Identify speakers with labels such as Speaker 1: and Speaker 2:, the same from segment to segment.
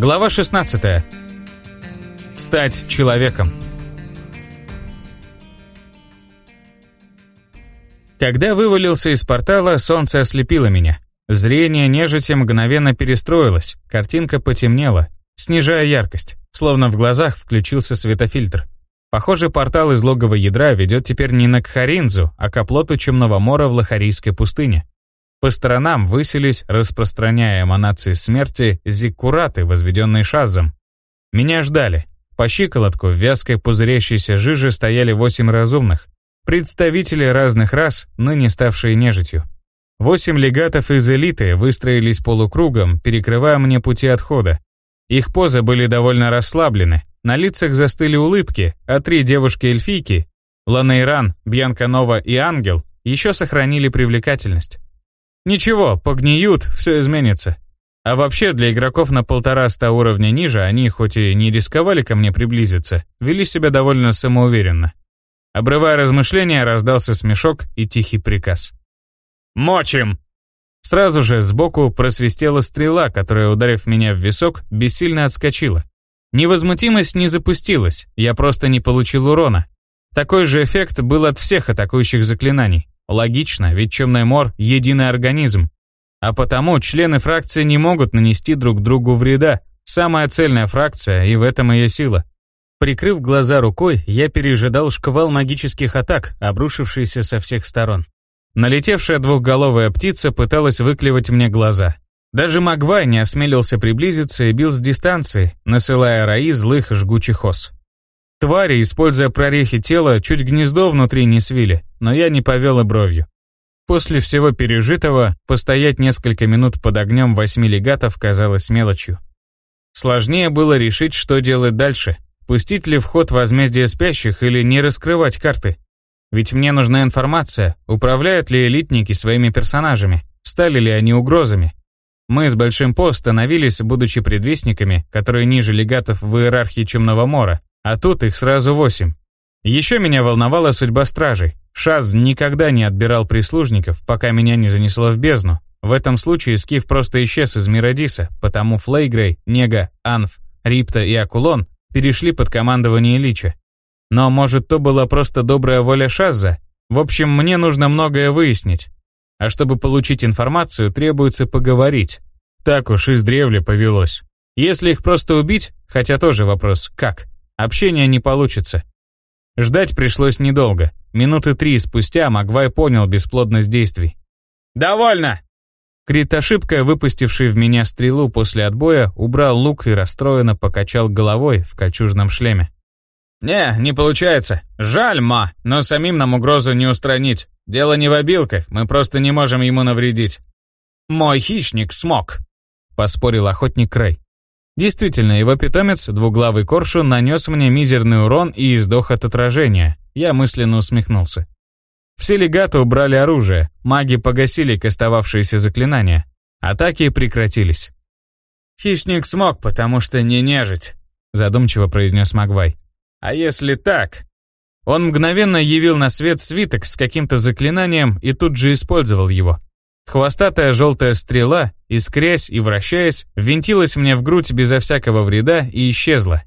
Speaker 1: Глава 16. Стать человеком. Когда вывалился из портала, солнце ослепило меня. Зрение нежити мгновенно перестроилось, картинка потемнела, снижая яркость, словно в глазах включился светофильтр. Похоже, портал из логова ядра ведет теперь не на Кхаринзу, а к оплоту Чумного мора в Лохарийской пустыне. По сторонам высились, распространяя эманации смерти, зиккураты, возведенные шазом. Меня ждали. По щиколотку в вязкой пузырящейся жиже стояли восемь разумных, представители разных рас, ныне ставшие нежитью. Восемь легатов из элиты выстроились полукругом, перекрывая мне пути отхода. Их позы были довольно расслаблены, на лицах застыли улыбки, а три девушки-эльфийки, Ланейран, Бьянка Нова и Ангел, еще сохранили привлекательность. Ничего, погниют, все изменится. А вообще, для игроков на полтора-ста уровня ниже, они хоть и не рисковали ко мне приблизиться, вели себя довольно самоуверенно. Обрывая размышления, раздался смешок и тихий приказ. «Мочим!» Сразу же сбоку просвистела стрела, которая, ударив меня в висок, бессильно отскочила. Невозмутимость не запустилась, я просто не получил урона. Такой же эффект был от всех атакующих заклинаний. Логично, ведь Чемный Мор – единый организм. А потому члены фракции не могут нанести друг другу вреда. Самая цельная фракция, и в этом ее сила. Прикрыв глаза рукой, я пережидал шквал магических атак, обрушившийся со всех сторон. Налетевшая двухголовая птица пыталась выклевать мне глаза. Даже Магвай не осмелился приблизиться и бил с дистанции, насылая раи злых жгучих ос. Твари, используя прорехи тела, чуть гнездо внутри не свили, но я не повел и бровью. После всего пережитого, постоять несколько минут под огнем восьми легатов казалось мелочью. Сложнее было решить, что делать дальше. Пустить ли в ход возмездие спящих или не раскрывать карты? Ведь мне нужна информация, управляют ли элитники своими персонажами, стали ли они угрозами. Мы с Большим По становились, будучи предвестниками, которые ниже легатов в иерархии Чумного Мора, а тут их сразу восемь. Еще меня волновала судьба стражей. Шаз никогда не отбирал прислужников, пока меня не занесло в бездну. В этом случае Скиф просто исчез из мира Диса, потому Флейгрей, Нега, Анф, Рипта и Акулон перешли под командование Лича. Но может то была просто добрая воля Шазза? В общем, мне нужно многое выяснить. А чтобы получить информацию, требуется поговорить. Так уж издревле повелось. Если их просто убить, хотя тоже вопрос «как?», Общения не получится. Ждать пришлось недолго. Минуты три спустя Магвай понял бесплодность действий. «Довольно!» Крит ошибка, выпустивший в меня стрелу после отбоя, убрал лук и расстроенно покачал головой в кольчужном шлеме. «Не, не получается. Жаль, ма, но самим нам угрозу не устранить. Дело не в обилках, мы просто не можем ему навредить». «Мой хищник смог», — поспорил охотник Крей. Действительно, его питомец, двуглавый коршун, нанес мне мизерный урон и издох от отражения. Я мысленно усмехнулся. Все легаты убрали оружие, маги погасили кастовавшиеся заклинания. Атаки прекратились. «Хищник смог, потому что не нежить», задумчиво произнес Магвай. «А если так?» Он мгновенно явил на свет свиток с каким-то заклинанием и тут же использовал его. Хвостатая желтая стрела, искрясь и вращаясь, ввинтилась мне в грудь безо всякого вреда и исчезла.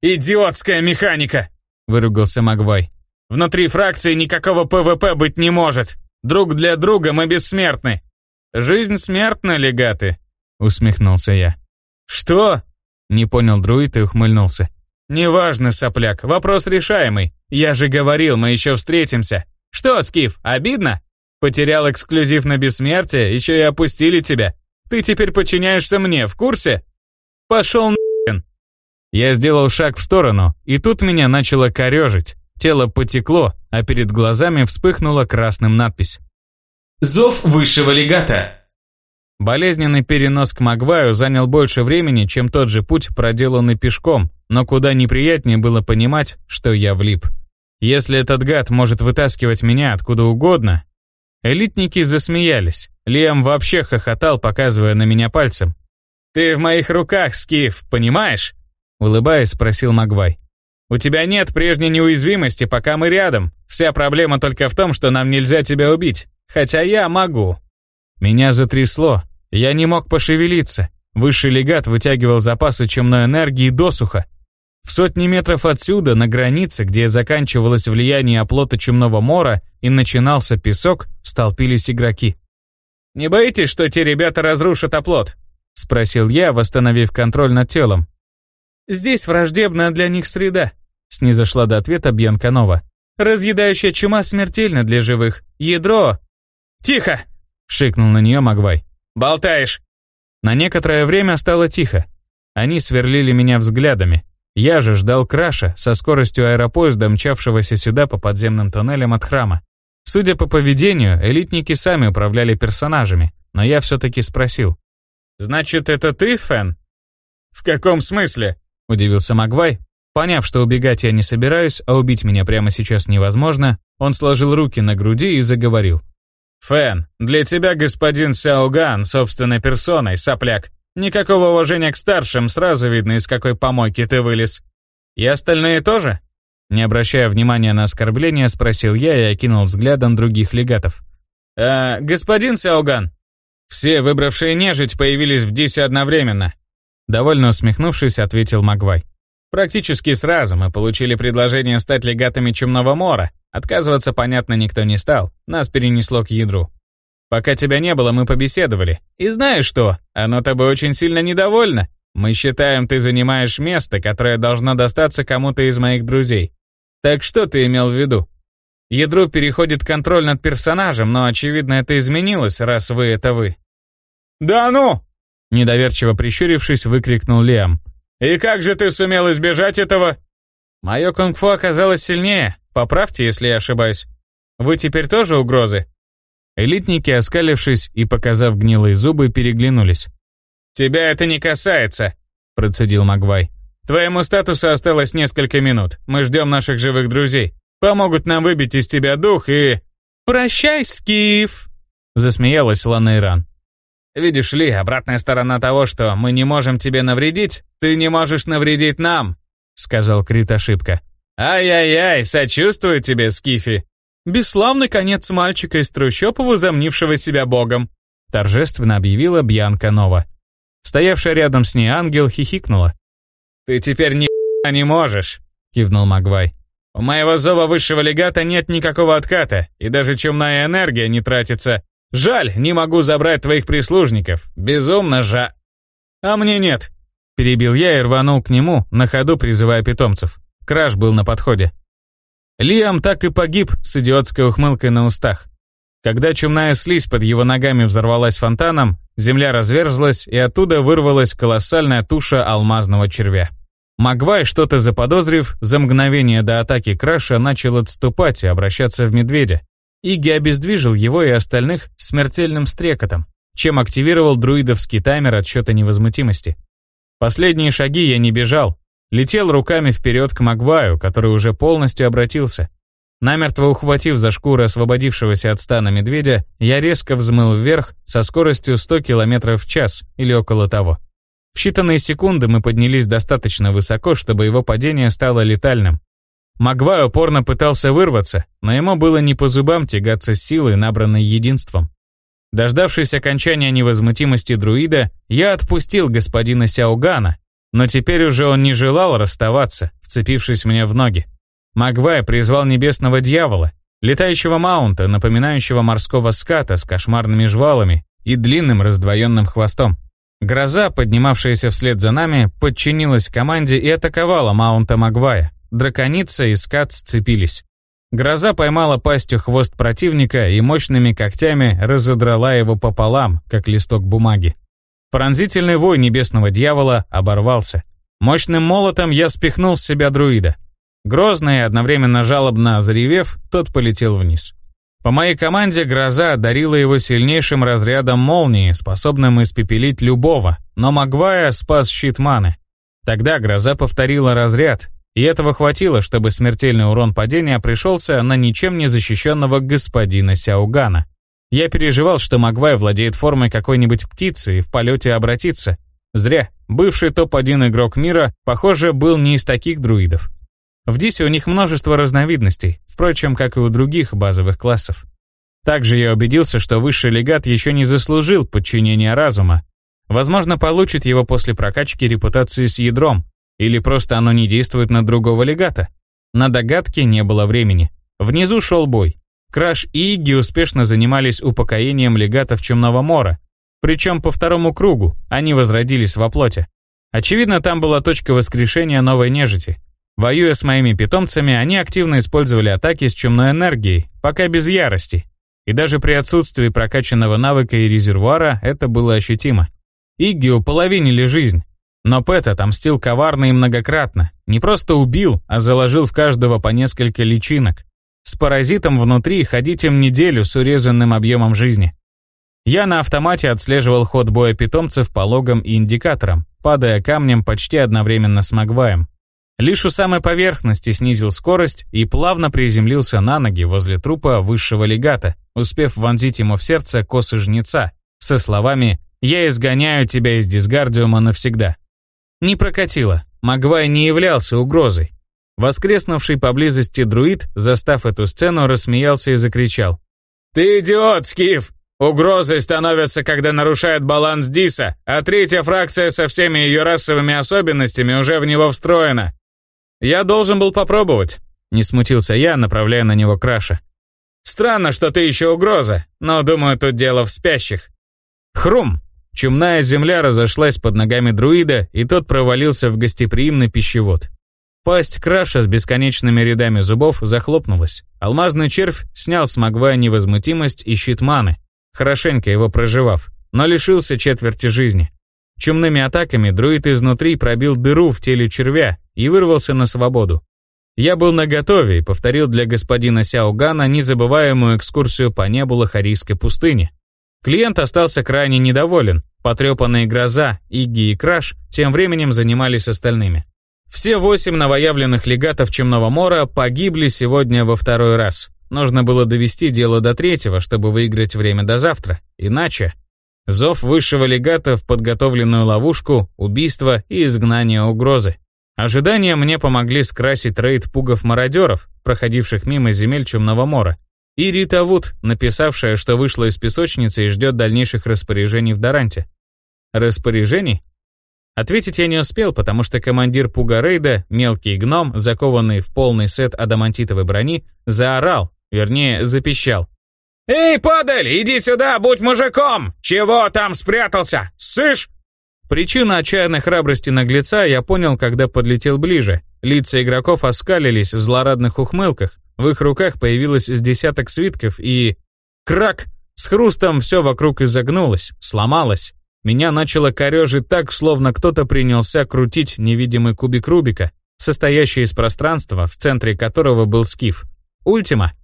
Speaker 1: «Идиотская механика!» — выругался Магвай. «Внутри фракции никакого ПВП быть не может. Друг для друга мы бессмертны». «Жизнь смертна, легаты», — усмехнулся я. «Что?» — не понял друид и ухмыльнулся. «Неважно, сопляк, вопрос решаемый. Я же говорил, мы еще встретимся. Что, Скиф, обидно?» Потерял эксклюзив на бессмертие, еще и опустили тебя. Ты теперь подчиняешься мне, в курсе? Пошел нахрен. Я сделал шаг в сторону, и тут меня начало корежить. Тело потекло, а перед глазами вспыхнула красным надпись.
Speaker 2: «Зов высшего легата».
Speaker 1: Болезненный перенос к Магваю занял больше времени, чем тот же путь, проделанный пешком, но куда неприятнее было понимать, что я влип. Если этот гад может вытаскивать меня откуда угодно, Элитники засмеялись. Лиам вообще хохотал, показывая на меня пальцем. «Ты в моих руках, Скиф, понимаешь?» Улыбаясь, спросил Магвай. «У тебя нет прежней неуязвимости, пока мы рядом. Вся проблема только в том, что нам нельзя тебя убить. Хотя я могу». Меня затрясло. Я не мог пошевелиться. Высший легат вытягивал запасы чумной энергии досуха. В сотни метров отсюда, на границе, где заканчивалось влияние оплота чумного мора и начинался песок, столпились игроки. «Не боитесь, что те ребята разрушат оплот?» — спросил я, восстановив контроль над телом. «Здесь враждебная для них среда», — снизошла до ответа Бьянка Нова. «Разъедающая чума смертельна для живых. Ядро...» «Тихо!» — шикнул на нее Магвай. «Болтаешь!» На некоторое время стало тихо. Они сверлили меня взглядами. Я же ждал краша со скоростью аэропоезда, мчавшегося сюда по подземным туннелям от храма. Судя по поведению, элитники сами управляли персонажами, но я все-таки спросил. «Значит, это ты, Фэн?» «В каком смысле?» – удивился Магвай. Поняв, что убегать я не собираюсь, а убить меня прямо сейчас невозможно, он сложил руки на груди и заговорил. «Фэн, для тебя господин Сяоган собственной персоной, сопляк. Никакого уважения к старшим, сразу видно, из какой помойки ты вылез. И остальные тоже?» Не обращая внимания на оскорбление, спросил я и окинул взглядом других легатов. «Э, господин Сяоган?» «Все выбравшие нежить появились в Дисе одновременно», довольно усмехнувшись, ответил Магвай. «Практически сразу мы получили предложение стать легатами Чумного Мора. Отказываться, понятно, никто не стал. Нас перенесло к ядру. Пока тебя не было, мы побеседовали. И знаешь что? Оно тобой очень сильно недовольно. Мы считаем, ты занимаешь место, которое должно достаться кому-то из моих друзей. Так что ты имел в виду? Ядру переходит контроль над персонажем, но, очевидно, это изменилось, раз вы — это вы. «Да ну!» Недоверчиво прищурившись, выкрикнул Лиам. «И как же ты сумел избежать этого?» «Мое кунг-фу оказалось сильнее. Поправьте, если я ошибаюсь. Вы теперь тоже угрозы?» Элитники, оскалившись и показав гнилые зубы, переглянулись. «Тебя это не касается», — процедил Магвай. «Твоему статусу осталось несколько минут. Мы ждем наших живых друзей. Помогут нам выбить из тебя дух и...» «Прощай, Скиф!» — засмеялась Ланейран. «Видишь ли, обратная сторона того, что мы не можем тебе навредить, ты не можешь навредить нам», — сказал Крит ошибка. «Ай-яй-яй, сочувствую тебе, Скифи!» «Бесславный конец мальчика из трущоб, возомнившего себя богом», торжественно объявила Бьянка Нова. Стоявшая рядом с ней ангел хихикнула. «Ты теперь ни не можешь», кивнул Магвай. «У моего зова высшего легата нет никакого отката, и даже чумная энергия не тратится. Жаль, не могу забрать твоих прислужников. Безумно жа...» «А мне нет», перебил я и рванул к нему, на ходу призывая питомцев. Краш был на подходе. Лиам так и погиб с идиотской ухмылкой на устах. Когда чумная слизь под его ногами взорвалась фонтаном, земля разверзлась, и оттуда вырвалась колоссальная туша алмазного червя. Магвай, что-то заподозрив, за мгновение до атаки Краша начал отступать и обращаться в медведя. Иги обездвижил его и остальных смертельным стрекотом, чем активировал друидовский таймер отсчета невозмутимости. Последние шаги я не бежал, Летел руками вперед к Магваю, который уже полностью обратился. Намертво ухватив за шкуру освободившегося от стана медведя, я резко взмыл вверх со скоростью 100 км в час или около того. В считанные секунды мы поднялись достаточно высоко, чтобы его падение стало летальным. Магвай упорно пытался вырваться, но ему было не по зубам тягаться с силой, набранной единством. Дождавшись окончания невозмутимости друида, я отпустил господина Сяугана, но теперь уже он не желал расставаться, вцепившись мне в ноги. Магвай призвал небесного дьявола, летающего маунта, напоминающего морского ската с кошмарными жвалами и длинным раздвоенным хвостом. Гроза, поднимавшаяся вслед за нами, подчинилась команде и атаковала маунта Магвая. Драконица и скат сцепились. Гроза поймала пастью хвост противника и мощными когтями разодрала его пополам, как листок бумаги. Пронзительный вой небесного дьявола оборвался. Мощным молотом я спихнул с себя друида. Грозно и одновременно жалобно заревев, тот полетел вниз. По моей команде гроза одарила его сильнейшим разрядом молнии, способным испепелить любого, но Магвая спас щит маны. Тогда гроза повторила разряд, и этого хватило, чтобы смертельный урон падения пришелся на ничем не защищенного господина Сяугана. Я переживал, что Магвай владеет формой какой-нибудь птицы и в полете обратится. Зря. Бывший топ-1 игрок мира, похоже, был не из таких друидов. В Дисе у них множество разновидностей, впрочем, как и у других базовых классов. Также я убедился, что высший легат еще не заслужил подчинения разума. Возможно, получит его после прокачки репутации с ядром, или просто оно не действует на другого легата. На догадки не было времени. Внизу шел бой. Краш и Игги успешно занимались упокоением легатов Чумного Мора, причем по второму кругу они возродились во плоти. Очевидно, там была точка воскрешения новой нежити. Воюя с моими питомцами, они активно использовали атаки с чумной энергией, пока без ярости. И даже при отсутствии прокачанного навыка и резервуара это было ощутимо. Игги уполовинили жизнь. Но Пэт отомстил коварно и многократно. Не просто убил, а заложил в каждого по несколько личинок. С паразитом внутри ходить им неделю с урезанным объемом жизни. Я на автомате отслеживал ход боя питомцев по логам и индикаторам, падая камнем почти одновременно с Магваем. Лишь у самой поверхности снизил скорость и плавно приземлился на ноги возле трупа высшего легата, успев вонзить ему в сердце косы жнеца, со словами «Я изгоняю тебя из дисгардиума навсегда». Не прокатило, Магвай не являлся угрозой. Воскреснувший поблизости друид, застав эту сцену, рассмеялся и закричал. «Ты идиот, Скиф! Угрозой становятся, когда нарушает баланс Диса, а третья фракция со всеми ее расовыми особенностями уже в него встроена. Я должен был попробовать. Не смутился я, направляя на него краша. Странно, что ты еще угроза, но думаю, тут дело в спящих. Хрум. Чумная земля разошлась под ногами друида, и тот провалился в гостеприимный пищевод. Пасть краша с бесконечными рядами зубов захлопнулась. Алмазный червь снял с Магвая невозмутимость и щит маны, хорошенько его проживав, но лишился четверти жизни. Чумными атаками друид изнутри пробил дыру в теле червя и вырвался на свободу. Я был наготове и повторил для господина Сяогана незабываемую экскурсию по небу Лохарийской пустыни. Клиент остался крайне недоволен. Потрепанные гроза, Игги и Краш тем временем занимались остальными. Все восемь новоявленных легатов Чумного Мора погибли сегодня во второй раз. Нужно было довести дело до третьего, чтобы выиграть время до завтра. Иначе... Зов высшего легата в подготовленную ловушку, убийство и изгнание угрозы. Ожидания мне помогли скрасить рейд пугов-мародеров, проходивших мимо земель Чумного Мора, и Рита Вуд, написавшая, что вышла из песочницы и ждет дальнейших распоряжений в Даранте. Распоряжений? Ответить я не успел, потому что командир пуга мелкий гном, закованный в полный сет адамантитовой брони, заорал, Вернее, запищал. «Эй, падаль, иди сюда, будь мужиком! Чего там спрятался? Сышь!» Причину отчаянной храбрости наглеца я понял, когда подлетел ближе. Лица игроков оскалились в злорадных ухмылках, в их руках появилось с десяток свитков и... Крак! С хрустом все вокруг изогнулось, сломалось. Меня начало корежить так, словно кто-то принялся крутить невидимый кубик Рубика, состоящий из пространства, в центре которого был скиф. Ультима.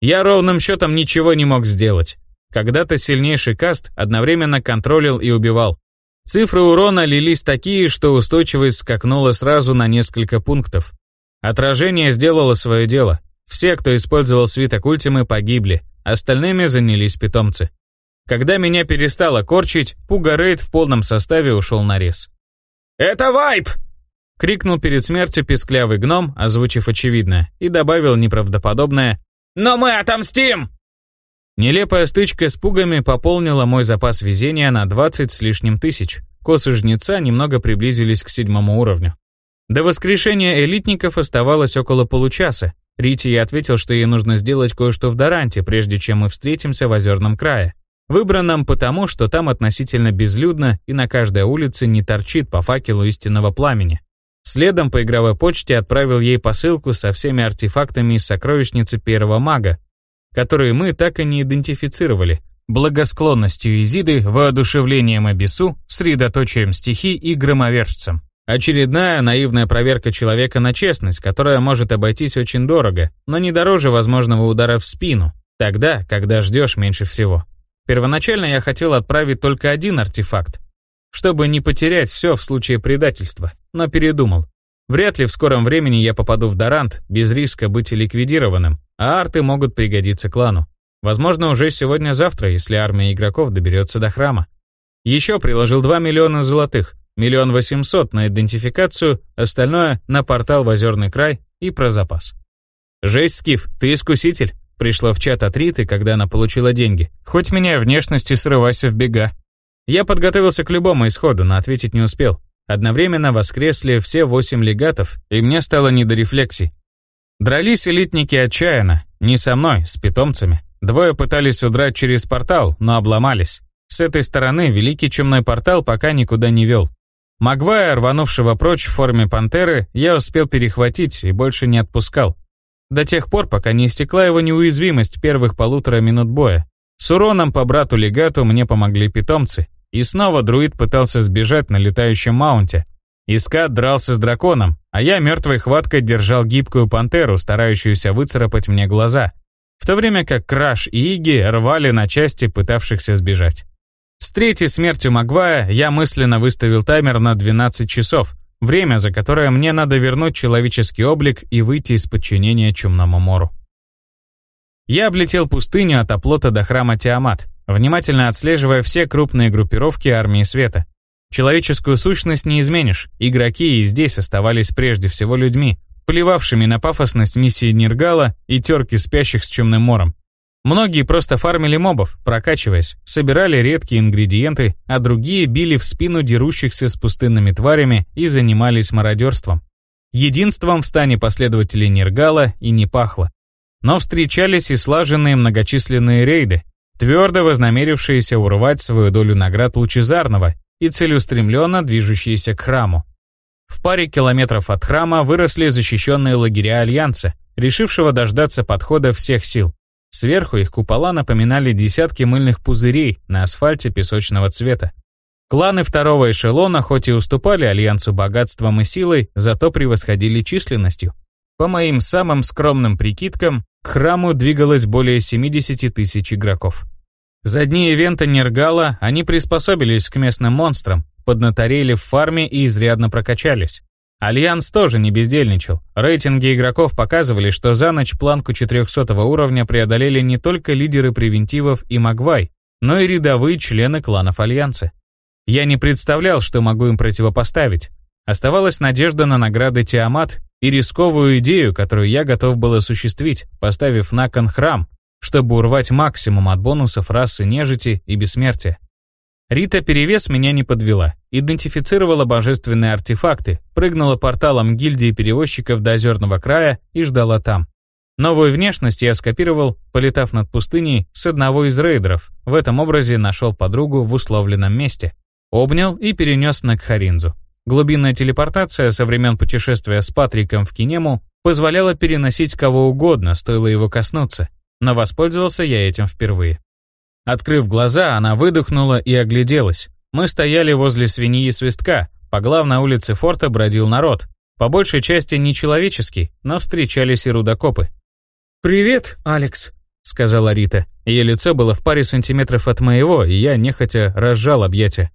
Speaker 1: Я ровным счетом ничего не мог сделать. Когда-то сильнейший каст одновременно контролил и убивал. Цифры урона лились такие, что устойчивость скакнула сразу на несколько пунктов. Отражение сделало свое дело. Все, кто использовал свиток ультимы, погибли, остальными занялись питомцы. Когда меня перестало корчить, Пугарейд в полном составе ушел на рез. «Это вайп!» — крикнул перед смертью песклявый гном, озвучив очевидное, и добавил неправдоподобное но мы отомстим!» Нелепая стычка с пугами пополнила мой запас везения на 20 с лишним тысяч. Косы жнеца немного приблизились к седьмому уровню. До воскрешения элитников оставалось около получаса. Рити я ответил, что ей нужно сделать кое-что в Даранте, прежде чем мы встретимся в Озерном крае. Выбранном потому, что там относительно безлюдно и на каждой улице не торчит по факелу истинного пламени. Следом по игровой почте отправил ей посылку со всеми артефактами из сокровищницы первого мага, которые мы так и не идентифицировали, благосклонностью Изиды, воодушевлением Абису, средоточием стихий и громовержцем. Очередная наивная проверка человека на честность, которая может обойтись очень дорого, но не дороже возможного удара в спину, тогда, когда ждешь меньше всего. Первоначально я хотел отправить только один артефакт, чтобы не потерять все в случае предательства, но передумал. Вряд ли в скором времени я попаду в Дарант без риска быть ликвидированным, а арты могут пригодиться клану. Возможно, уже сегодня-завтра, если армия игроков доберется до храма. Еще приложил 2 миллиона золотых, миллион восемьсот на идентификацию, остальное на портал в Озерный край и про запас. «Жесть, Скиф, ты искуситель!» Пришло в чат от Риты, когда она получила деньги. «Хоть меня внешности срывайся в бега». Я подготовился к любому исходу, но ответить не успел. Одновременно воскресли все восемь легатов, и мне стало не до рефлексий. Дрались элитники отчаянно, не со мной, с питомцами. Двое пытались удрать через портал, но обломались. С этой стороны Великий Чумной портал пока никуда не вел. Магвая, рванувшего прочь в форме пантеры, я успел перехватить и больше не отпускал. До тех пор, пока не истекла его неуязвимость первых полутора минут боя. С уроном по брату-легату мне помогли питомцы. И снова друид пытался сбежать на летающем маунте. Искат дрался с драконом, а я мертвой хваткой держал гибкую пантеру, старающуюся выцарапать мне глаза. В то время как Краш и Иги рвали на части пытавшихся сбежать. С третьей смертью Магвая я мысленно выставил таймер на 12 часов, время, за которое мне надо вернуть человеческий облик и выйти из подчинения Чумному Мору. Я облетел пустыню от оплота до храма Тиамат, внимательно отслеживая все крупные группировки армии света. Человеческую сущность не изменишь, игроки и здесь оставались прежде всего людьми, плевавшими на пафосность миссии Ниргала и терки спящих с Чумным Мором. Многие просто фармили мобов, прокачиваясь, собирали редкие ингредиенты, а другие били в спину дерущихся с пустынными тварями и занимались мародерством. Единством в стане последователей Нергала и не пахло. Но встречались и слаженные многочисленные рейды, твердо вознамерившиеся урвать свою долю наград Лучезарного и целеустремленно движущиеся к храму. В паре километров от храма выросли защищенные лагеря Альянса, решившего дождаться подхода всех сил. Сверху их купола напоминали десятки мыльных пузырей на асфальте песочного цвета. Кланы второго эшелона хоть и уступали Альянсу богатством и силой, зато превосходили численностью. По моим самым скромным прикидкам, к храму двигалось более 70 тысяч игроков. За дни ивента Нергала они приспособились к местным монстрам, поднаторели в фарме и изрядно прокачались. Альянс тоже не бездельничал. Рейтинги игроков показывали, что за ночь планку 400 уровня преодолели не только лидеры превентивов и Магвай, но и рядовые члены кланов Альянса. Я не представлял, что могу им противопоставить. Оставалась надежда на награды Тиамат и рисковую идею, которую я готов был осуществить, поставив на кон храм, чтобы урвать максимум от бонусов расы нежити и бессмертия. Рита Перевес меня не подвела. Идентифицировала божественные артефакты, прыгнула порталом гильдии перевозчиков до Озерного края и ждала там. Новую внешность я скопировал, полетав над пустыней с одного из рейдеров. В этом образе нашел подругу в условленном месте. Обнял и перенес на Кхаринзу. Глубинная телепортация со времен путешествия с Патриком в Кинему позволяла переносить кого угодно, стоило его коснуться. Но воспользовался я этим впервые. Открыв глаза, она выдохнула и огляделась. Мы стояли возле свиньи свистка, по главной улице форта бродил народ. По большей части нечеловеческий, но встречались и рудокопы.
Speaker 3: «Привет, Алекс», — сказала Рита.
Speaker 1: Ее лицо было в паре сантиметров от моего, и я нехотя разжал объятия.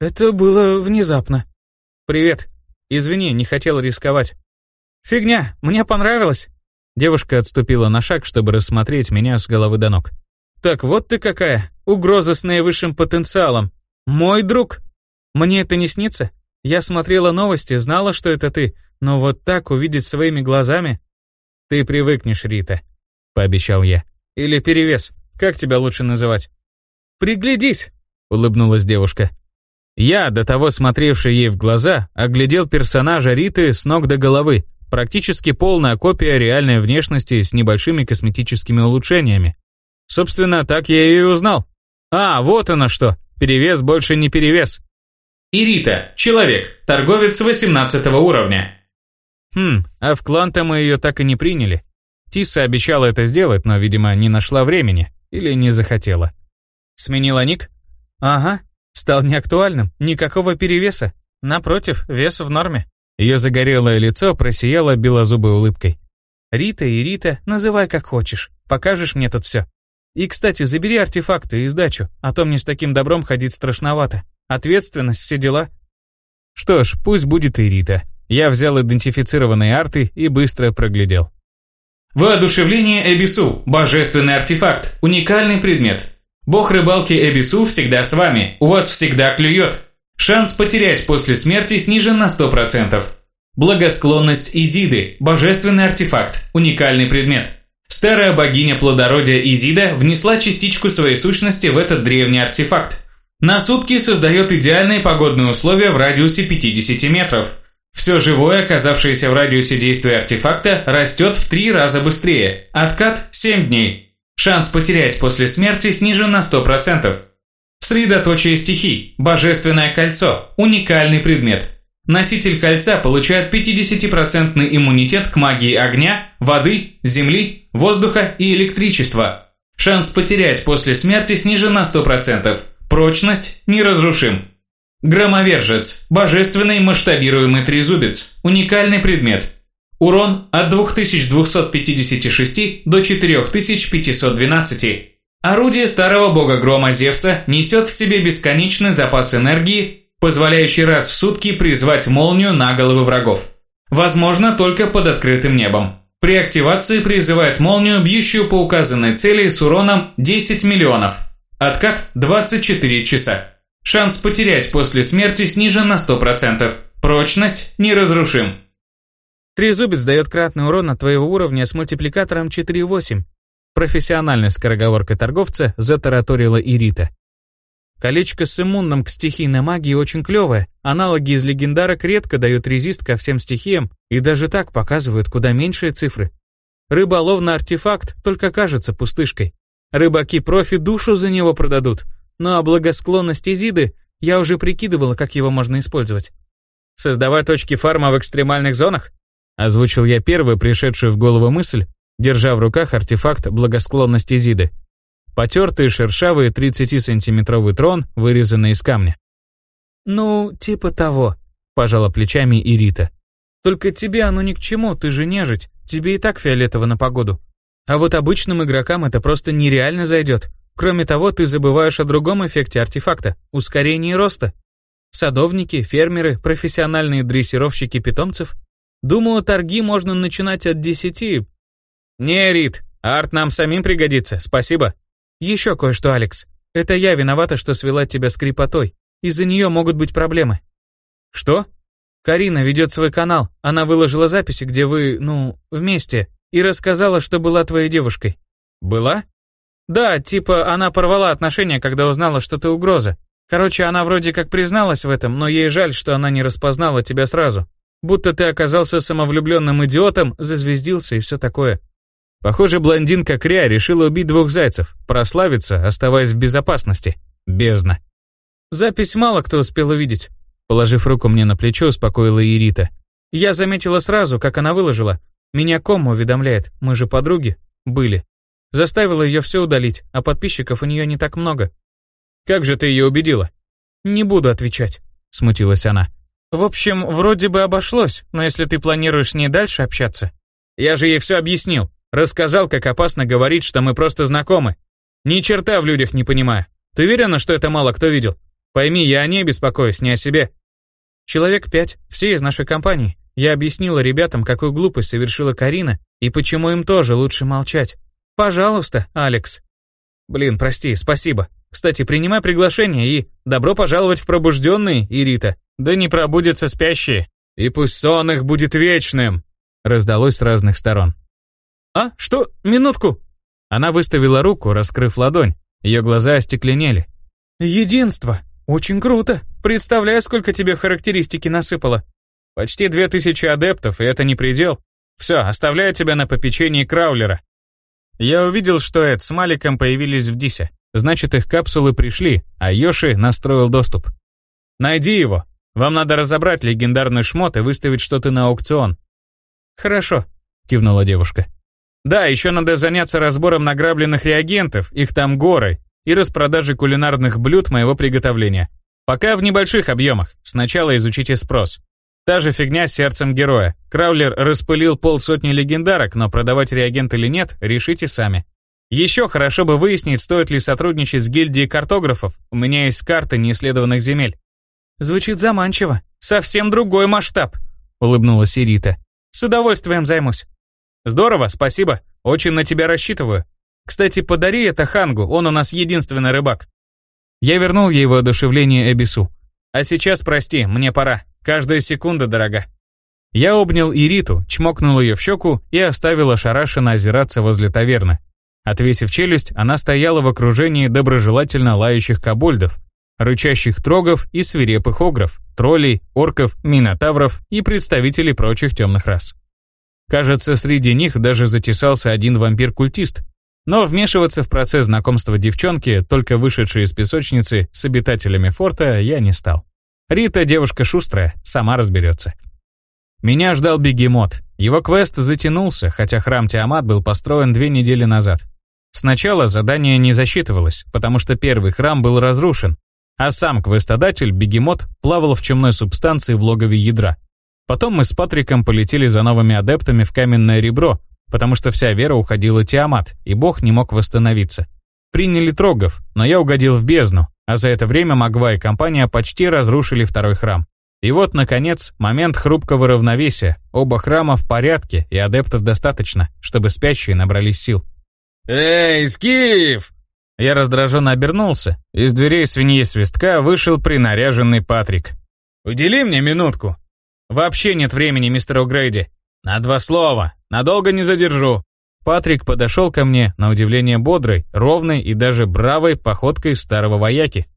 Speaker 3: «Это было внезапно».
Speaker 1: «Привет. Извини, не хотел рисковать».
Speaker 3: «Фигня, мне понравилось».
Speaker 1: Девушка отступила на шаг, чтобы рассмотреть меня с головы до ног.
Speaker 3: Так вот ты какая, угроза с наивысшим потенциалом. Мой друг. Мне это не снится. Я смотрела новости, знала, что это ты, но вот так увидеть своими глазами...
Speaker 1: Ты привыкнешь, Рита, пообещал я. Или перевес, как тебя лучше называть?
Speaker 3: Приглядись,
Speaker 1: улыбнулась девушка. Я, до того смотревший ей в глаза, оглядел персонажа Риты с ног до головы, практически полная копия реальной внешности с небольшими косметическими улучшениями. Собственно, так я ее и узнал. А, вот оно что. Перевес больше не перевес.
Speaker 2: Ирита, человек, торговец 18 уровня.
Speaker 1: Хм, а в клан-то мы ее так и не приняли. Тиса обещала это сделать, но, видимо, не нашла времени. Или не захотела. Сменила ник?
Speaker 3: Ага. Стал неактуальным. Никакого перевеса. Напротив, вес в норме.
Speaker 1: Ее загорелое лицо просияло белозубой улыбкой.
Speaker 3: Рита и Рита, называй как хочешь. Покажешь мне тут все. И, кстати, забери артефакты и сдачу, а то мне с таким добром ходить страшновато. Ответственность, все дела.
Speaker 1: Что ж, пусть будет и Рита. Я взял идентифицированные арты и быстро проглядел.
Speaker 2: Воодушевление Эбису. Божественный артефакт. Уникальный предмет. Бог рыбалки Эбису всегда с вами. У вас всегда клюет. Шанс потерять после смерти снижен на 100%. Благосклонность Изиды. Божественный артефакт. Уникальный предмет. Старая богиня плодородия Изида внесла частичку своей сущности в этот древний артефакт. На сутки создает идеальные погодные условия в радиусе 50 метров. Все живое, оказавшееся в радиусе действия артефакта, растет в три раза быстрее. Откат – 7 дней. Шанс потерять после смерти снижен на 100%. Средоточие стихий. Божественное кольцо. Уникальный предмет. Носитель кольца получает 50% иммунитет к магии огня, воды, земли, воздуха и электричества. Шанс потерять после смерти снижен на 100%. Прочность неразрушим. Громовержец. Божественный масштабируемый трезубец. Уникальный предмет. Урон от 2256 до 4512. Орудие старого бога грома Зевса несет в себе бесконечный запас энергии, позволяющий раз в сутки призвать молнию на головы врагов. Возможно только под открытым небом. При активации призывает молнию, бьющую по указанной цели с уроном 10 миллионов. Откат 24 часа. Шанс потерять после смерти снижен на 100%. Прочность неразрушим.
Speaker 3: Трезубец дает кратный урон от твоего уровня с мультипликатором 4,8. Профессиональной скороговоркой торговца затараторила Ирита. Колечко с иммунным к стихийной магии очень клевое. Аналоги из легендарок редко дают резист ко всем стихиям и даже так показывают куда меньшие цифры. Рыболовный артефакт только кажется пустышкой. Рыбаки-профи душу за него продадут. Ну а благосклонность Изиды я уже прикидывала, как его можно использовать. Создавать точки фарма в экстремальных зонах? Озвучил я первую пришедшую в голову мысль, держа в руках артефакт благосклонности Зиды. Потертый шершавый 30-сантиметровый трон, вырезанный из камня. «Ну, типа того», – пожала плечами Ирита. «Только тебе оно ни к чему, ты же нежить, тебе и так фиолетово на погоду. А вот обычным игрокам это просто нереально зайдет. Кроме того, ты забываешь о другом эффекте артефакта – ускорении роста. Садовники, фермеры, профессиональные дрессировщики питомцев. Думаю, торги можно начинать от десяти. Не, Рит, арт нам самим пригодится, спасибо. Еще кое-что, Алекс. Это я виновата, что свела тебя с крепотой. Из-за нее могут быть проблемы. Что? Карина ведет свой канал. Она выложила записи, где вы, ну, вместе, и рассказала, что была твоей девушкой. Была? Да, типа она порвала отношения, когда узнала, что ты угроза. Короче, она вроде как призналась в этом, но ей жаль, что она не распознала тебя сразу. Будто ты оказался самовлюбленным идиотом, зазвездился и все такое. Похоже, блондинка Кря решила убить двух зайцев, прославиться, оставаясь в безопасности. Бездна. Запись мало кто успел увидеть. Положив руку мне на плечо, успокоила Ирита. Я заметила сразу, как она выложила. Меня ком уведомляет, мы же подруги. Были. Заставила ее все удалить, а подписчиков у нее не так много. Как же ты ее убедила? Не буду отвечать, смутилась она. В общем, вроде бы обошлось, но если ты планируешь с ней дальше общаться... Я же ей все объяснил. Рассказал, как опасно говорить, что мы просто знакомы. Ни черта в людях не понимаю. Ты уверена, что это мало кто видел? Пойми, я о ней беспокоюсь, не о себе. Человек пять, все из нашей компании. Я объяснила ребятам, какую глупость совершила Карина и почему им тоже лучше молчать. Пожалуйста, Алекс. Блин, прости, спасибо. Кстати, принимай приглашение и добро пожаловать в пробужденные, Ирита. Да не пробудятся спящие. И пусть сон их будет вечным. Раздалось с разных сторон. «А, что? Минутку!» Она выставила руку, раскрыв ладонь. Ее глаза остекленели. «Единство! Очень круто! Представляю, сколько тебе в характеристики насыпало. Почти две тысячи адептов, и это не предел. Все, оставляю тебя на попечении Краулера». Я увидел, что Эд с Маликом появились в Дисе. Значит, их капсулы пришли, а Йоши настроил доступ. «Найди его. Вам надо разобрать легендарный шмот и выставить что-то на аукцион». «Хорошо», — кивнула девушка. Да, еще надо заняться разбором награбленных реагентов, их там горы, и распродажей кулинарных блюд моего приготовления. Пока в небольших объемах, сначала изучите спрос. Та же фигня с сердцем героя. Краулер распылил полсотни легендарок, но продавать реагент или нет, решите сами. Еще хорошо бы выяснить, стоит ли сотрудничать с гильдией картографов. У меня есть карты неисследованных земель. Звучит заманчиво. Совсем другой масштаб, улыбнулась Ирита. С удовольствием займусь. Здорово, спасибо. Очень на тебя рассчитываю. Кстати, подари это Хангу, он у нас единственный рыбак. Я вернул ей воодушевление Эбису. А сейчас прости, мне пора. Каждая секунда дорога. Я обнял Ириту, чмокнул ее в щеку и оставил ошарашенно озираться возле таверны. Отвесив челюсть, она стояла в окружении доброжелательно лающих кобольдов.
Speaker 1: рычащих трогов и свирепых огров, троллей, орков, минотавров и представителей прочих темных рас. Кажется, среди них даже затесался один вампир-культист, но вмешиваться в процесс знакомства девчонки, только вышедшей из песочницы, с обитателями форта, я не стал. Рита девушка шустрая, сама разберется. Меня ждал бегемот. Его квест затянулся, хотя храм Тиамат был построен две недели назад. Сначала задание не засчитывалось, потому что первый храм был разрушен, а сам квестодатель, бегемот, плавал в чумной субстанции в логове ядра. Потом мы с Патриком полетели за новыми адептами в каменное ребро, потому что вся вера уходила Тиамат, и бог не мог восстановиться. Приняли трогов, но я угодил в бездну, а за это время Магва и компания почти разрушили второй храм. И вот, наконец, момент хрупкого равновесия. Оба храма в порядке, и адептов достаточно, чтобы спящие набрались сил.
Speaker 3: «Эй, Скиф!»
Speaker 1: Я раздраженно обернулся. Из дверей свиньи свистка вышел принаряженный Патрик.
Speaker 3: «Удели мне минутку».
Speaker 1: «Вообще нет времени, мистер Угрейди. На два слова. Надолго не задержу». Патрик подошел ко мне, на удивление бодрой, ровной и даже бравой походкой старого вояки.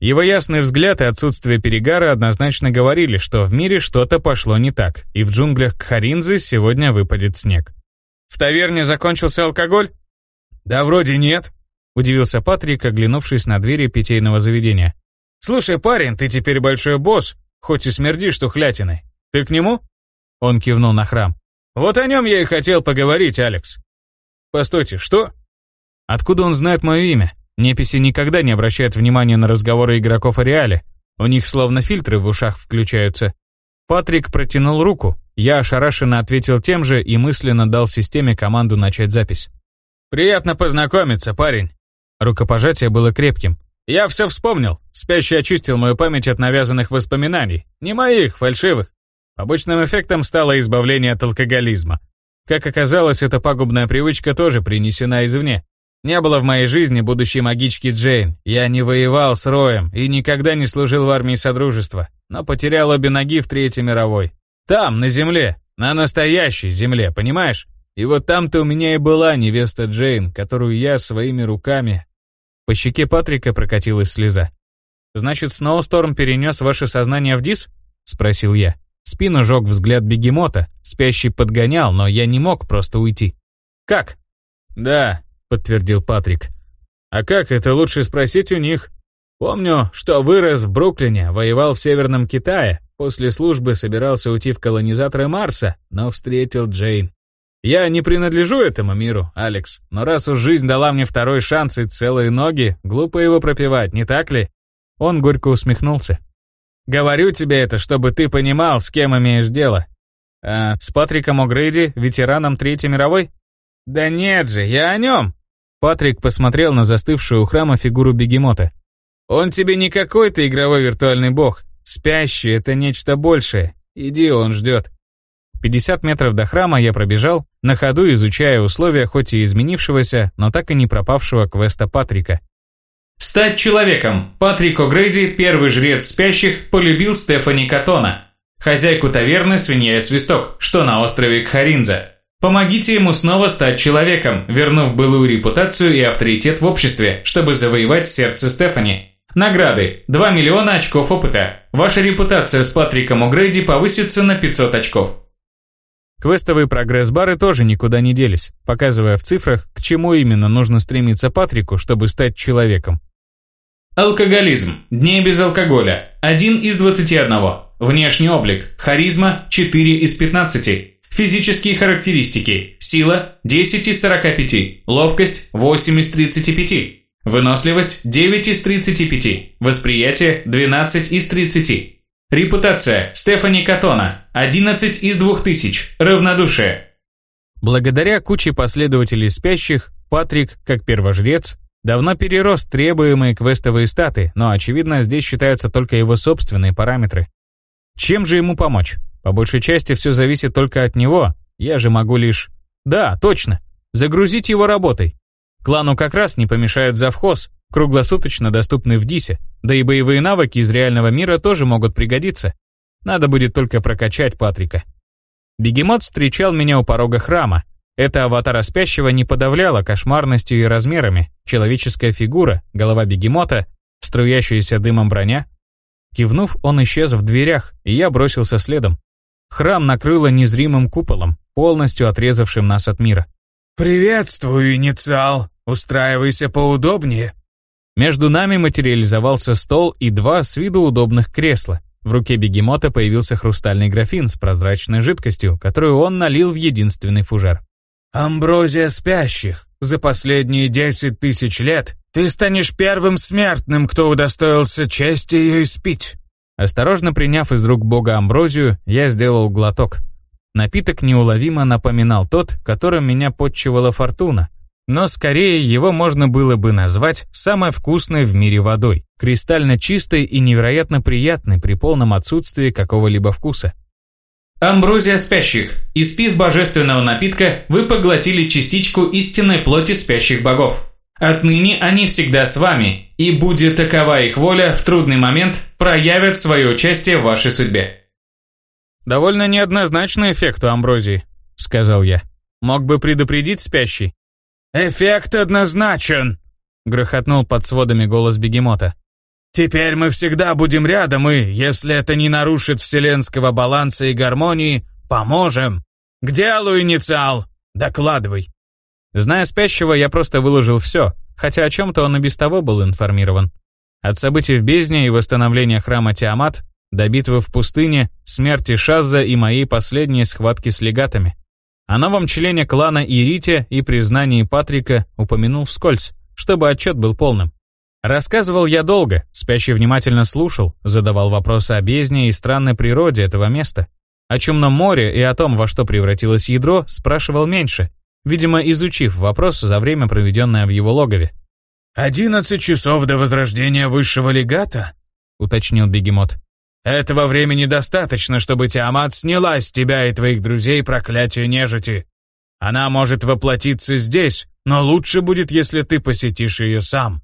Speaker 1: Его ясный взгляд и отсутствие перегара однозначно говорили, что в мире что-то пошло не так, и в джунглях Кхаринзы сегодня выпадет снег. «В таверне закончился алкоголь?»
Speaker 3: «Да вроде нет», — удивился Патрик, оглянувшись на двери питейного заведения.
Speaker 1: «Слушай, парень, ты теперь большой босс, хоть и смердишь тухлятиной. Ты к нему?» Он кивнул на храм.
Speaker 3: «Вот о нем я и хотел поговорить, Алекс.
Speaker 1: Постойте, что? Откуда он знает мое имя? Неписи никогда не обращают внимания на разговоры игроков о реале. У них словно фильтры в ушах включаются. Патрик протянул руку. Я ошарашенно ответил тем же и мысленно дал системе команду начать запись.
Speaker 3: «Приятно познакомиться, парень».
Speaker 1: Рукопожатие было крепким.
Speaker 3: «Я все вспомнил. Спящий очистил мою память от навязанных воспоминаний. Не моих, фальшивых. Побочным эффектом стало избавление от алкоголизма. Как оказалось, эта пагубная привычка тоже принесена извне. Не было в моей жизни будущей магички Джейн. Я не воевал с Роем и никогда не служил в армии Содружества, но потерял обе ноги в Третьей мировой. Там, на земле, на настоящей земле, понимаешь? И вот там-то у меня и была невеста Джейн, которую я своими руками...
Speaker 1: По щеке Патрика прокатилась слеза. «Значит, Сноусторм перенес ваше сознание в Дис?» — спросил я. Спину жег взгляд бегемота, спящий подгонял, но я не мог просто уйти. «Как?»
Speaker 3: «Да», — подтвердил Патрик. «А как, это лучше спросить у них. Помню, что вырос в Бруклине, воевал в Северном Китае, после службы собирался уйти в колонизаторы Марса, но встретил Джейн. Я не принадлежу этому миру, Алекс, но раз уж жизнь дала мне второй шанс и целые ноги, глупо его пропивать, не так ли?»
Speaker 1: Он горько усмехнулся.
Speaker 3: Говорю тебе это, чтобы ты понимал, с кем имеешь дело.
Speaker 1: А с Патриком О'Грейди, ветераном Третьей мировой?
Speaker 3: Да нет же, я о нем.
Speaker 1: Патрик посмотрел на застывшую у храма фигуру бегемота.
Speaker 3: Он тебе не какой-то игровой виртуальный бог. Спящий — это нечто большее. Иди, он ждет.
Speaker 1: 50 метров до храма я пробежал, на ходу изучая условия хоть и изменившегося, но так и не пропавшего квеста Патрика.
Speaker 2: Стать человеком. Патрик О'Грейди, первый жрец спящих, полюбил Стефани Катона, хозяйку таверны «Свинья и свисток», что на острове Кхаринза. Помогите ему снова стать человеком, вернув былую репутацию и авторитет в обществе, чтобы завоевать сердце Стефани. Награды. 2 миллиона очков опыта. Ваша репутация с Патриком О'Грейди повысится на 500 очков.
Speaker 1: Квестовые прогресс-бары тоже никуда не делись, показывая в цифрах, к чему именно нужно стремиться Патрику, чтобы стать человеком.
Speaker 2: Алкоголизм. Дней без алкоголя. 1 из 21. Внешний облик. Харизма 4 из 15. Физические характеристики. Сила 10 из 45. Ловкость 8 из 35. Выносливость 9 из 35. Восприятие 12 из 30. Репутация Стефани Катона 11 из 2000. Равнодушие.
Speaker 1: Благодаря куче последователей спящих, Патрик, как первожрец, Давно перерос требуемые квестовые статы, но, очевидно, здесь считаются только его собственные параметры. Чем же ему помочь? По большей части все зависит только от него, я же могу лишь... Да, точно, загрузить его работой. Клану как раз не помешает завхоз, круглосуточно доступный в ДИСе, да и боевые навыки из реального мира тоже могут пригодиться. Надо будет только прокачать Патрика. Бегемот встречал меня у порога храма, это аватара спящего не подавляла кошмарностью и размерами. Человеческая фигура, голова бегемота, Струящаяся дымом броня? Кивнув, он исчез в дверях, и я бросился следом. Храм накрыло незримым куполом, полностью отрезавшим нас от мира.
Speaker 4: «Приветствую, инициал! Устраивайся поудобнее!»
Speaker 1: Между нами материализовался стол и два с виду удобных кресла. В руке бегемота появился хрустальный графин с прозрачной жидкостью, которую он налил в единственный фужер.
Speaker 4: «Амброзия спящих. За последние десять тысяч лет ты станешь первым смертным, кто удостоился чести ее испить».
Speaker 1: Осторожно приняв из рук бога амброзию, я сделал глоток. Напиток неуловимо напоминал тот, которым меня подчивала фортуна, но скорее его можно было бы назвать самой вкусной в мире водой, кристально чистой и невероятно приятной при полном отсутствии какого-либо вкуса.
Speaker 2: Амброзия спящих. Испив божественного напитка, вы поглотили частичку истинной плоти спящих богов. Отныне они всегда с вами, и будет такова их воля, в трудный момент проявят свое участие в вашей судьбе.
Speaker 1: «Довольно неоднозначный эффект у амброзии», — сказал я. «Мог бы предупредить спящий».
Speaker 4: «Эффект однозначен», — грохотнул под сводами голос бегемота. «Теперь мы всегда будем рядом и, если это не нарушит вселенского баланса и гармонии, поможем. К делу, инициал! Докладывай».
Speaker 1: Зная спящего, я просто выложил все, хотя о чем-то он и без того был информирован. От событий в бездне и восстановления храма Тиамат до битвы в пустыне, смерти Шазза и моей последней схватки с легатами. О новом члене клана Ирите и признании Патрика упомянул вскользь, чтобы отчет был полным. Рассказывал я долго, спящий внимательно слушал, задавал вопросы о бездне и странной природе этого места. О чумном море и о том, во что превратилось ядро, спрашивал меньше, видимо, изучив вопрос за время, проведенное в его логове.
Speaker 4: «Одиннадцать часов до возрождения высшего легата?» — уточнил бегемот. «Этого времени достаточно, чтобы Тиамат сняла с тебя и твоих друзей проклятие нежити. Она может воплотиться здесь, но лучше будет, если ты посетишь ее сам.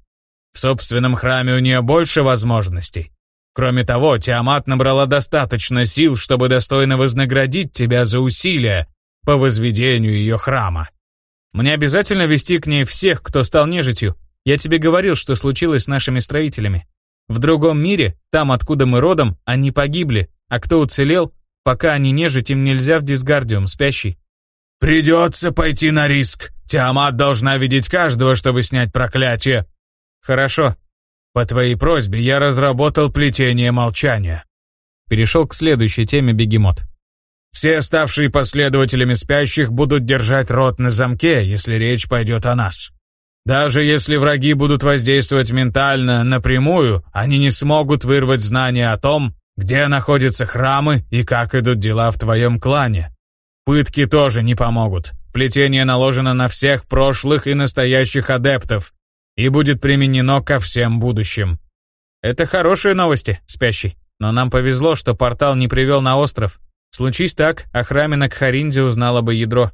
Speaker 4: В собственном храме у нее больше возможностей. Кроме того, Тиамат набрала достаточно сил, чтобы достойно вознаградить тебя за усилия по возведению ее храма.
Speaker 1: Мне обязательно вести к ней всех, кто стал нежитью. Я тебе говорил, что случилось с нашими строителями. В другом мире, там, откуда мы родом, они погибли, а кто уцелел, пока они нежить, им нельзя в дисгардиум, спящий.
Speaker 4: «Придется пойти на риск. Тиамат должна видеть каждого, чтобы снять проклятие».
Speaker 1: «Хорошо.
Speaker 4: По твоей просьбе я разработал плетение молчания».
Speaker 1: Перешел к следующей теме бегемот.
Speaker 4: Все ставшие последователями спящих будут держать рот на замке, если речь пойдет о нас. Даже если враги будут воздействовать ментально, напрямую, они не смогут вырвать знания о том, где находятся храмы и как идут дела в твоем клане. Пытки тоже не помогут. Плетение наложено на всех прошлых и настоящих адептов и будет применено ко всем будущим.
Speaker 1: Это хорошие новости, спящий. Но нам повезло, что портал не привел на остров, Случись так, о храме на Кхаринде узнала бы ядро.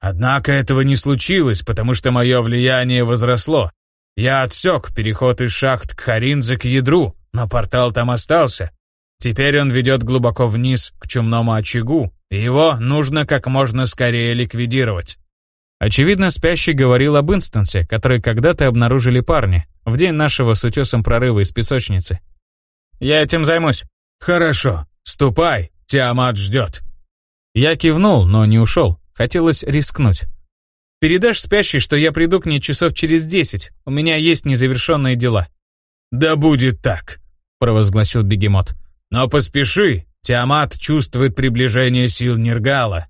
Speaker 4: Однако этого не случилось, потому что мое влияние возросло. Я отсек переход из шахт Кхаринзе к ядру, но портал там остался. Теперь он ведет глубоко вниз, к чумному очагу, и его нужно как можно скорее ликвидировать.
Speaker 1: Очевидно, спящий говорил об инстансе, который когда-то обнаружили парни, в день нашего с утесом прорыва из песочницы. «Я этим займусь».
Speaker 4: «Хорошо, ступай, Тиамат ждет».
Speaker 1: Я кивнул, но не ушел. Хотелось рискнуть. «Передашь спящей, что я приду к ней часов через десять. У меня есть незавершенные дела».
Speaker 4: «Да будет так», — провозгласил бегемот. «Но поспеши, Тиамат чувствует приближение сил Нергала».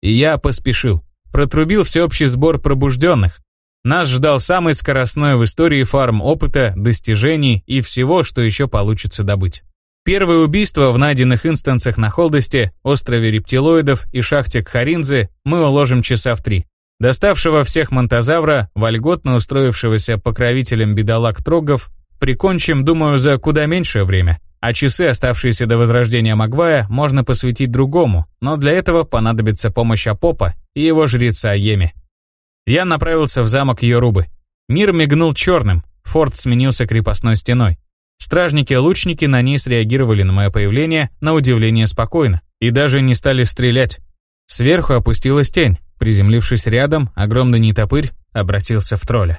Speaker 1: И я поспешил. Протрубил всеобщий сбор пробужденных. Нас ждал самый скоростной в истории фарм опыта, достижений и всего, что еще получится добыть. Первое убийство в найденных инстансах на Холдосте, острове рептилоидов и шахте Кхаринзы мы уложим часа в три. Доставшего всех монтозавра, вольготно устроившегося покровителем бедолаг Трогов, прикончим, думаю, за куда меньшее время. А часы, оставшиеся до возрождения Магвая, можно посвятить другому, но для этого понадобится помощь Апопа и его жреца Йеми. Я направился в замок Йорубы. Мир мигнул черным, форт сменился крепостной стеной. Стражники-лучники на ней среагировали на мое появление на удивление спокойно и даже не стали стрелять. Сверху опустилась тень. Приземлившись рядом, огромный нетопырь обратился в тролля.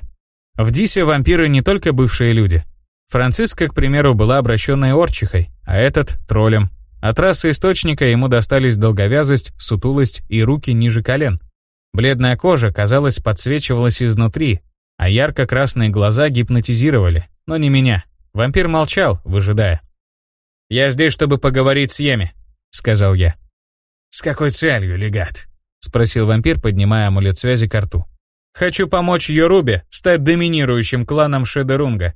Speaker 1: В Дисе вампиры не только бывшие люди. Франциска, к примеру, была обращенной орчихой, а этот — троллем. От расы источника ему достались долговязость, сутулость и руки ниже колен. Бледная кожа, казалось, подсвечивалась изнутри, а ярко-красные глаза гипнотизировали, но не меня. Вампир молчал, выжидая. «Я здесь, чтобы поговорить с Еми», — сказал я.
Speaker 4: «С какой целью, легат?»
Speaker 1: — спросил вампир, поднимая амулет связи к рту. «Хочу помочь Йорубе стать доминирующим кланом Шедерунга.